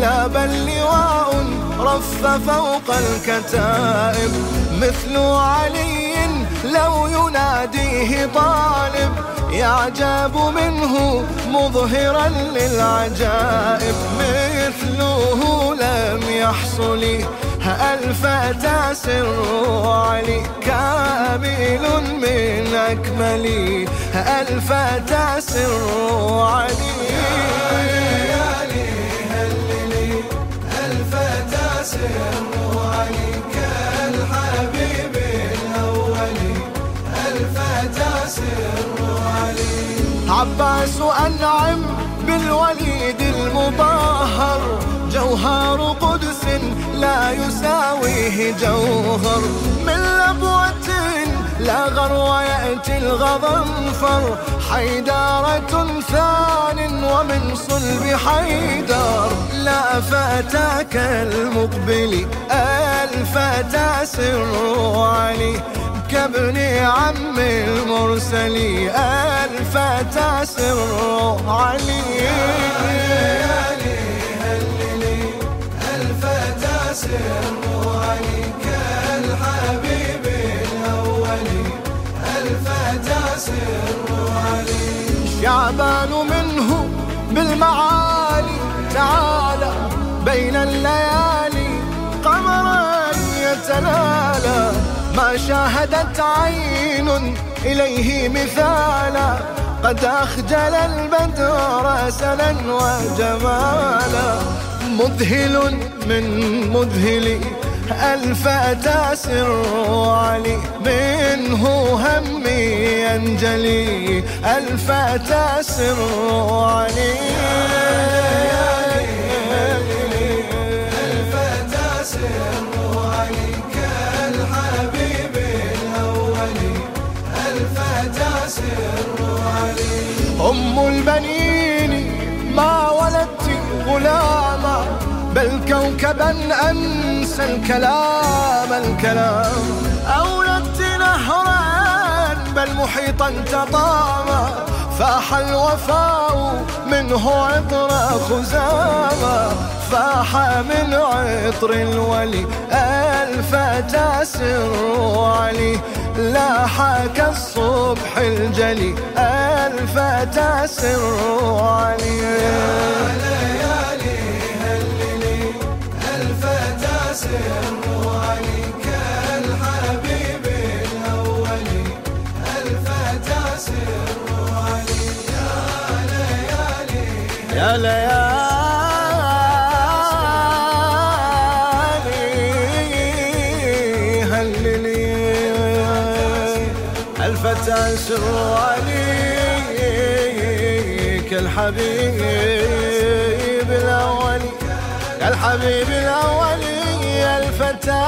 لا بل لواء رف فوق الكتائب. مثل علي لو يناديه طالب يعجب منه مظهرا للعجائب. مثله لم يحصل الفتى سر علي. كامل من أكمل الفتى سر علي. عباس أنعم بالوليد المطهر جوهر قدس لا يساويه جوهر. من لبوة لا غر يأتي الغضنفر. حيدارة ثان ومن صلب حيدار. لا فتاك المقبل الفتى سر علي. كابن عم المرسل الفتى سر علي ليالي هللي كالحبيب علي شعبان منه بالمعالي تعالى بين الليالي قمرا يتلالى ما شاهدت عين إليه مثالا. قد أخجل البدر سنا وجمالا. مذهل من مذهل الفتى سر علي منه همي ينجلي الفتى سر علي البنين ما ولدت غلاما بل كوكبا أنسى الكلام الكلام. أولدت نهرا بل محيطا تطاما فاح الوفاء منه عطر خزاما فاح من عطر الولي الفتى سر علي لاح كالصبح الجلي الفتى سر علي ليالي هللي كالحبيب يا يا ليالي الفتى سر عليك الحبيب الأولي الحبيب الأولي الفتى